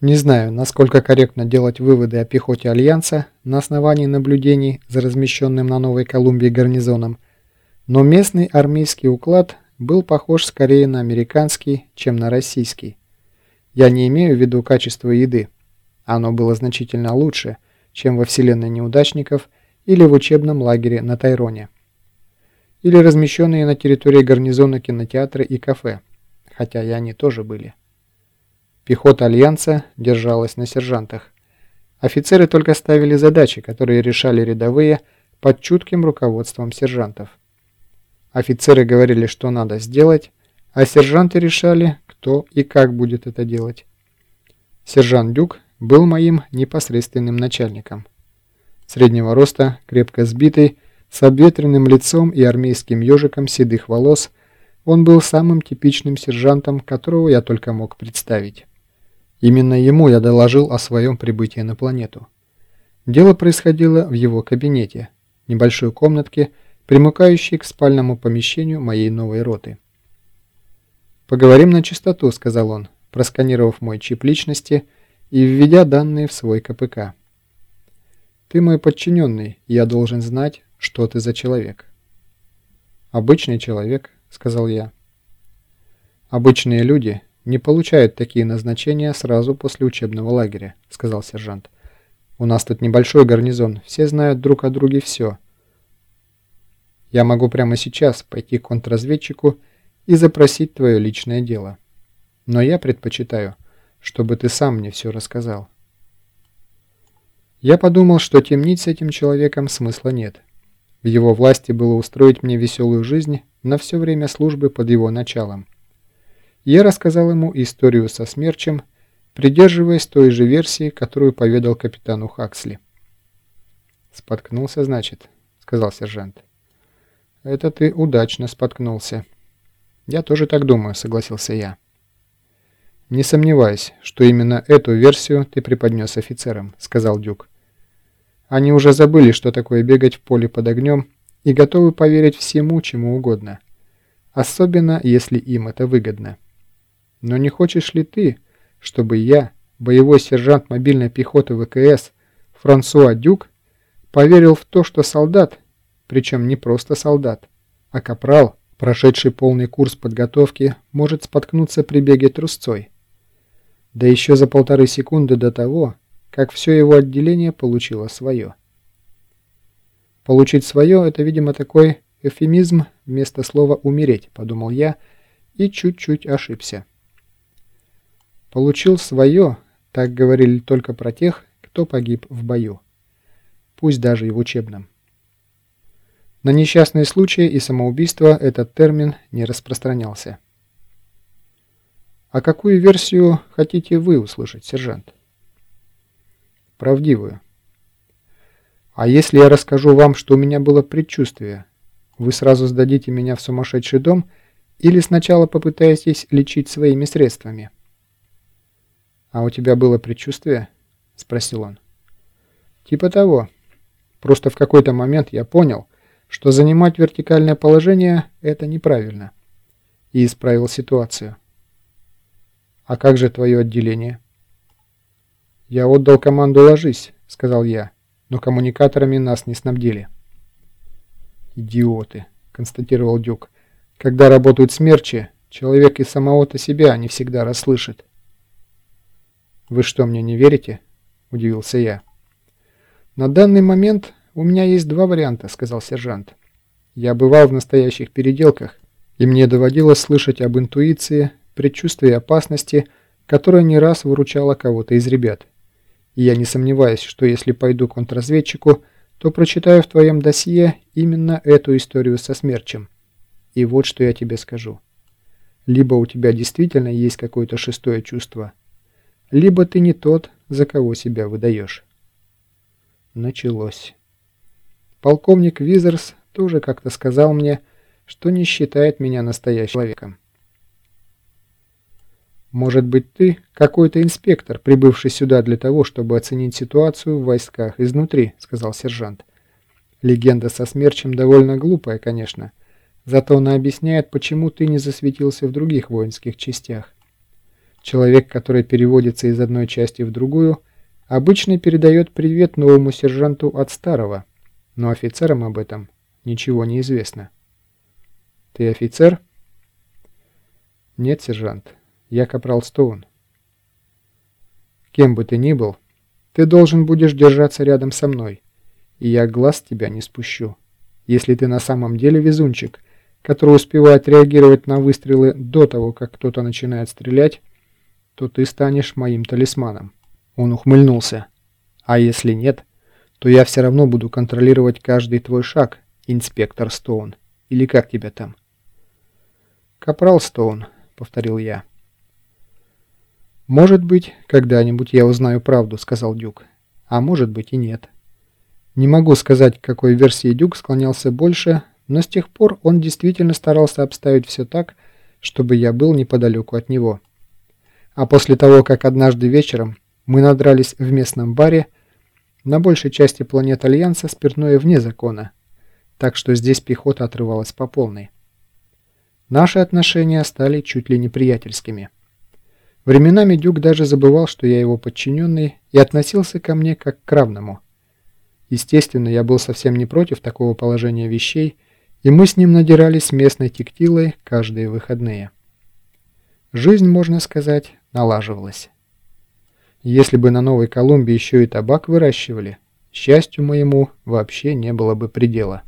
Не знаю, насколько корректно делать выводы о пехоте Альянса на основании наблюдений за размещенным на Новой Колумбии гарнизоном, но местный армейский уклад был похож скорее на американский, чем на российский. Я не имею в виду качество еды. Оно было значительно лучше, чем во вселенной неудачников или в учебном лагере на Тайроне. Или размещенные на территории гарнизона кинотеатры и кафе, хотя и они тоже были. Пехота Альянса держалась на сержантах. Офицеры только ставили задачи, которые решали рядовые под чутким руководством сержантов. Офицеры говорили, что надо сделать, а сержанты решали, кто и как будет это делать. Сержант Дюк был моим непосредственным начальником. Среднего роста, крепко сбитый, с обветренным лицом и армейским ежиком седых волос, он был самым типичным сержантом, которого я только мог представить. Именно ему я доложил о своем прибытии на планету. Дело происходило в его кабинете, небольшой комнатке, примыкающей к спальному помещению моей новой роты. «Поговорим на чистоту», — сказал он, просканировав мой чип личности и введя данные в свой КПК. «Ты мой подчиненный, я должен знать, что ты за человек». «Обычный человек», — сказал я. «Обычные люди не получают такие назначения сразу после учебного лагеря», — сказал сержант. «У нас тут небольшой гарнизон, все знают друг о друге все. Я могу прямо сейчас пойти к контрразведчику и запросить твое личное дело. Но я предпочитаю, чтобы ты сам мне все рассказал». Я подумал, что темнить с этим человеком смысла нет. В его власти было устроить мне веселую жизнь на все время службы под его началом. Я рассказал ему историю со смерчем, придерживаясь той же версии, которую поведал капитану Хаксли. «Споткнулся, значит», — сказал сержант. «Это ты удачно споткнулся». «Я тоже так думаю», — согласился я. «Не сомневаюсь, что именно эту версию ты преподнес офицерам», — сказал Дюк. «Они уже забыли, что такое бегать в поле под огнем, и готовы поверить всему, чему угодно, особенно если им это выгодно». Но не хочешь ли ты, чтобы я, боевой сержант мобильной пехоты ВКС Франсуа Дюк, поверил в то, что солдат, причем не просто солдат, а капрал, прошедший полный курс подготовки, может споткнуться при беге трусцой? Да еще за полторы секунды до того, как все его отделение получило свое. Получить свое – это, видимо, такой эвфемизм вместо слова «умереть», подумал я и чуть-чуть ошибся. Получил свое, так говорили только про тех, кто погиб в бою. Пусть даже и в учебном. На несчастные случаи и самоубийство этот термин не распространялся. А какую версию хотите вы услышать, сержант? Правдивую. А если я расскажу вам, что у меня было предчувствие, вы сразу сдадите меня в сумасшедший дом или сначала попытаетесь лечить своими средствами? «А у тебя было предчувствие?» – спросил он. «Типа того. Просто в какой-то момент я понял, что занимать вертикальное положение – это неправильно. И исправил ситуацию. А как же твое отделение?» «Я отдал команду «ложись», – сказал я, но коммуникаторами нас не снабдили». «Идиоты», – констатировал Дюк. «Когда работают смерчи, человек и самого-то себя не всегда расслышит». «Вы что, мне не верите?» – удивился я. «На данный момент у меня есть два варианта», – сказал сержант. «Я бывал в настоящих переделках, и мне доводилось слышать об интуиции, предчувствии опасности, которая не раз выручала кого-то из ребят. И я не сомневаюсь, что если пойду к контрразведчику, то прочитаю в твоем досье именно эту историю со смерчем. И вот что я тебе скажу. Либо у тебя действительно есть какое-то шестое чувство – либо ты не тот, за кого себя выдаешь. Началось. Полковник Визерс тоже как-то сказал мне, что не считает меня настоящим человеком. «Может быть, ты какой-то инспектор, прибывший сюда для того, чтобы оценить ситуацию в войсках изнутри», — сказал сержант. «Легенда со смерчем довольно глупая, конечно, зато она объясняет, почему ты не засветился в других воинских частях. Человек, который переводится из одной части в другую, обычно передает привет новому сержанту от старого, но офицерам об этом ничего не известно. «Ты офицер?» «Нет, сержант. Я капрал Стоун». «Кем бы ты ни был, ты должен будешь держаться рядом со мной, и я глаз тебя не спущу. Если ты на самом деле везунчик, который успевает реагировать на выстрелы до того, как кто-то начинает стрелять, то ты станешь моим талисманом». Он ухмыльнулся. «А если нет, то я все равно буду контролировать каждый твой шаг, инспектор Стоун. Или как тебя там?» «Капрал Стоун», — повторил я. «Может быть, когда-нибудь я узнаю правду», — сказал Дюк. «А может быть и нет». Не могу сказать, к какой версии Дюк склонялся больше, но с тех пор он действительно старался обставить все так, чтобы я был неподалеку от него. А после того, как однажды вечером мы надрались в местном баре, на большей части планет Альянса спиртное вне закона, так что здесь пехота отрывалась по полной. Наши отношения стали чуть ли не приятельскими. Временами Дюк даже забывал, что я его подчиненный, и относился ко мне как к равному – Естественно, я был совсем не против такого положения вещей, и мы с ним надирались местной тектилой каждые выходные. Жизнь, можно сказать, налаживалась. Если бы на Новой Колумбии еще и табак выращивали, счастью моему вообще не было бы предела.